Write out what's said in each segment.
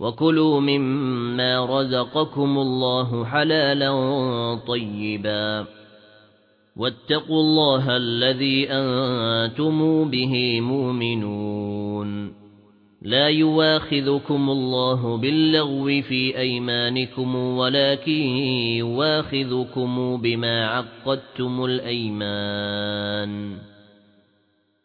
وَكُلُوا مِمَّا رَزَقَكُمُ اللَّهُ حَلَالًا طَيِّبًا وَاتَّقُوا اللَّهَ الَّذِي أَنتُمْ بِهِ مُؤْمِنُونَ لا يواخذكم الله باللغو في أيمانكم ولكن يواخذكم بما عقدتم الأيمان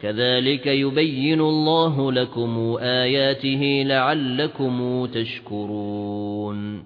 كذلك يبين الله لكم آياته لعلكم تشكرون